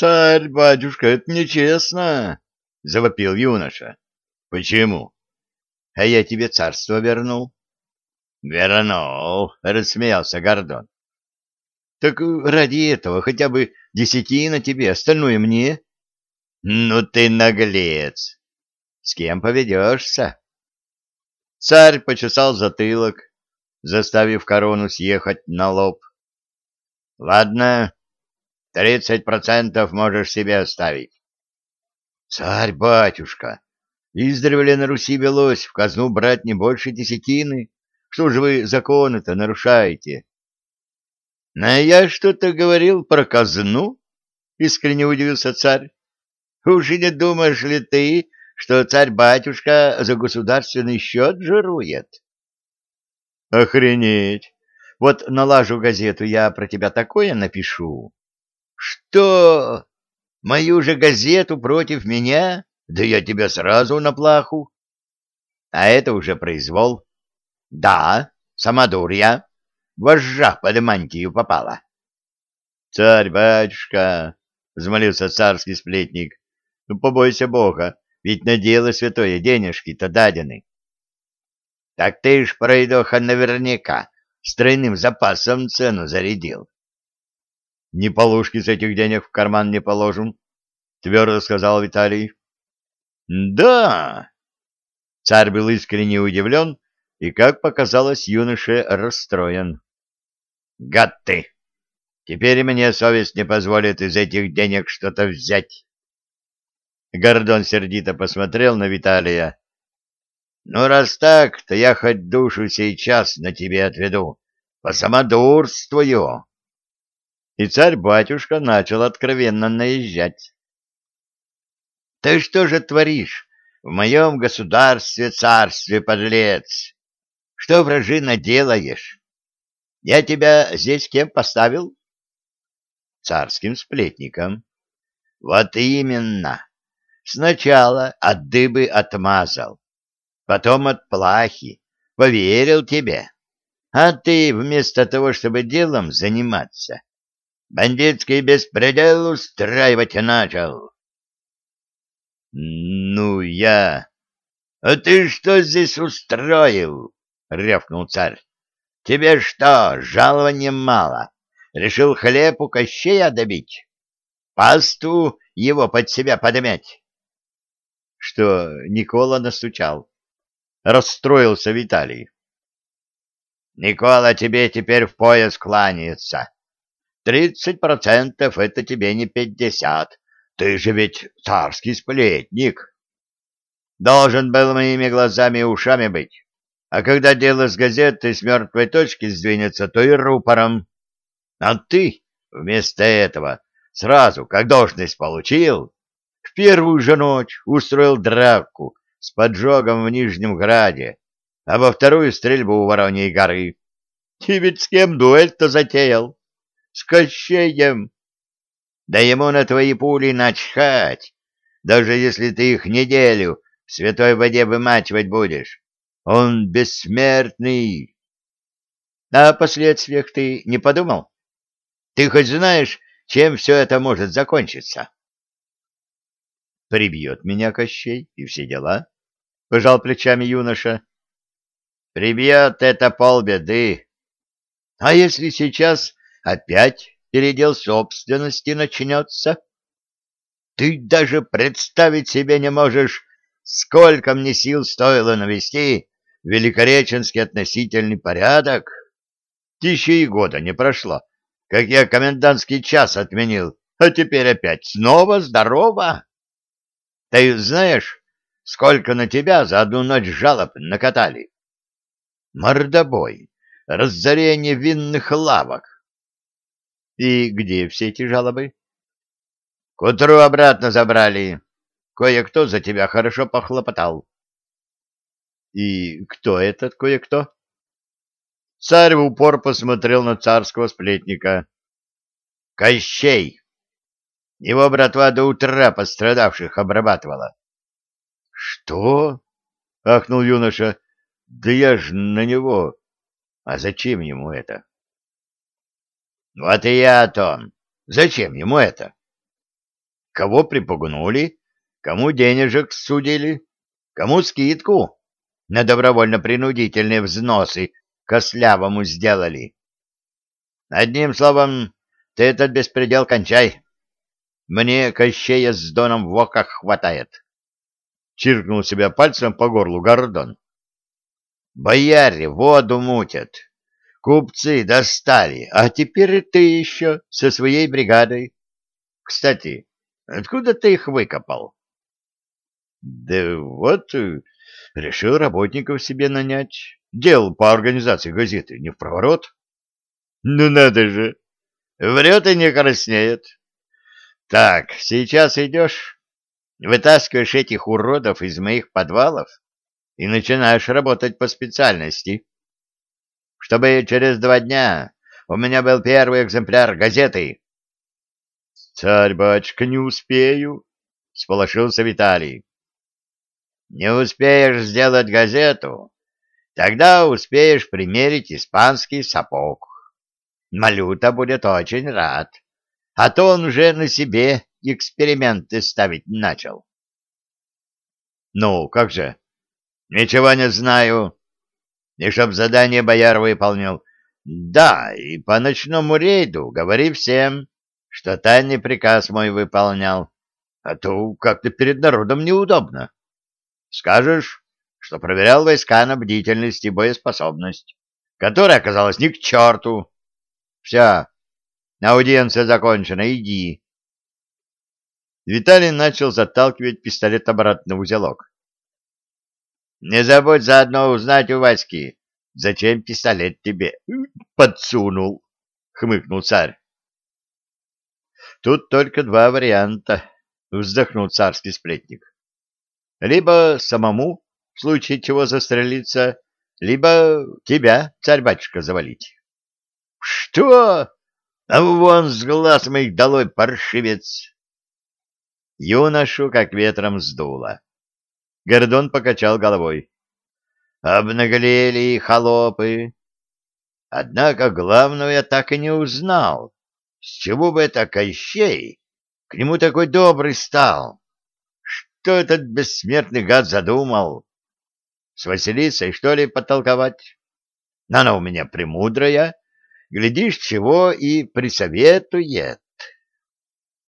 Царь, батюшка, это нечестно, — завопил юноша. — Почему? — А я тебе царство вернул. — Вернул, — рассмеялся Гордон. — Так ради этого хотя бы десятина тебе, остальное мне. — Ну ты наглец! С кем поведешься? Царь почесал затылок, заставив корону съехать на лоб. — Ладно, тридцать процентов можешь себе оставить. — Царь, батюшка, издревле на Руси велось в казну брать не больше десятины. Что же вы законы-то нарушаете? — А я что-то говорил про казну? — искренне удивился царь. — Уж и не думаешь ли ты, что царь-батюшка за государственный счет жирует? — Охренеть! Вот налажу газету, я про тебя такое напишу. — Что? Мою же газету против меня? Да я тебя сразу на плаху. А это уже произвол. Да, самодурья. Вожжа под мантию попала. — Царь-батюшка, — взмолился царский сплетник, — ну побойся Бога, ведь на дело святое денежки-то дадены. — Так ты ж, пройдоха, наверняка с тройным запасом цену зарядил. — Ни полушки с этих денег в карман не положим, — твердо сказал Виталий. — Да! Царь был искренне удивлен и, как показалось, юноше расстроен. — Гад ты! Теперь мне совесть не позволит из этих денег что-то взять. Гордон сердито посмотрел на Виталия. — Ну, раз так, то я хоть душу сейчас на тебе отведу. По самодурствую. И царь-батюшка начал откровенно наезжать. — Ты что же творишь в моем государстве-царстве, подлец? Что, вражина, делаешь? Я тебя здесь кем поставил? — Царским сплетником. — Вот именно. Сначала от дыбы отмазал, потом от плахи, поверил тебе. А ты вместо того, чтобы делом заниматься, бандитский беспредел устраивать начал. Ну, я... А ты что здесь устроил? рявкнул царь. Тебе что, жалования мало? Решил хлеб у Кощея добить? Пасту его под себя подмять? что Никола настучал. Расстроился Виталий. «Никола тебе теперь в пояс кланяется. Тридцать процентов — это тебе не пятьдесят. Ты же ведь царский сплетник. Должен был моими глазами и ушами быть. А когда дело с газетой с мертвой точки сдвинется, то и рупором. А ты вместо этого сразу, как должность получил, в первую же ночь устроил драку с поджогом в Нижнем Граде, а во вторую стрельбу у Вороньей горы. И ведь с кем дуэль-то затеял? С Кощеем. Да ему на твои пули начхать, даже если ты их неделю в святой воде вымачивать будешь. Он бессмертный. А о последствиях ты не подумал? Ты хоть знаешь, чем все это может закончиться? Прибьет меня Кощей, и все дела. Пожал плечами юноша. Прибьет это полбеды. А если сейчас опять передел собственности начнется? Ты даже представить себе не можешь, сколько мне сил стоило навести Великореченский относительный порядок. Еще и года не прошло, как я комендантский час отменил, а теперь опять снова здорово. Ты знаешь, сколько на тебя за одну ночь жалоб накатали? Мордобой, разорение винных лавок. И где все эти жалобы? К утру обратно забрали. Кое-кто за тебя хорошо похлопотал. И кто этот кое-кто? Царь в упор посмотрел на царского сплетника. Кощей! Его братва до утра пострадавших обрабатывала. — Что? — ахнул юноша. — Да я ж на него. А зачем ему это? — Вот и я о том. Зачем ему это? кого припугнули, кому денежек судили, кому скидку на добровольно-принудительные взносы кослявому сделали. Одним словом, ты этот беспредел кончай. Мне Кощея с Доном в оках хватает. Чиркнул себя пальцем по горлу Гордон. Бояре воду мутят. Купцы достали, а теперь ты еще со своей бригадой. Кстати, откуда ты их выкопал? Да вот, э, решил работников себе нанять. Делал по организации газеты, не в проворот. Ну надо же, врет и не краснеет. Так, сейчас идешь, вытаскиваешь этих уродов из моих подвалов и начинаешь работать по специальности, чтобы через два дня у меня был первый экземпляр газеты. Царь-батюшка, не успею, — сполошился Виталий. Не успеешь сделать газету, тогда успеешь примерить испанский сапог. Малюта будет очень рад а то он уже на себе эксперименты ставить начал. Ну, как же? Ничего не знаю. И чтоб задание бояр выполнил. Да, и по ночному рейду говори всем, что тайный приказ мой выполнял, а то как-то перед народом неудобно. Скажешь, что проверял войска на бдительность и боеспособность, которая оказалась ни к черту. Все, Аудиенция закончена, иди. Виталий начал заталкивать пистолет обратно в узелок. Не забудь заодно узнать у Васьки, зачем пистолет тебе подсунул, хмыкнул царь. Тут только два варианта, вздохнул царский сплетник. Либо самому, в случае чего застрелиться, либо тебя, царь-батюшка, завалить. — Что? А вон с глаз моих долой, паршивец! Юношу как ветром сдуло. Гордон покачал головой. Обнаглели холопы. Однако главного я так и не узнал. С чего бы это Кощей к нему такой добрый стал? Что этот бессмертный гад задумал? С Василисой, что ли, потолковать? Она у меня премудрая, глядишь, чего и присоветует.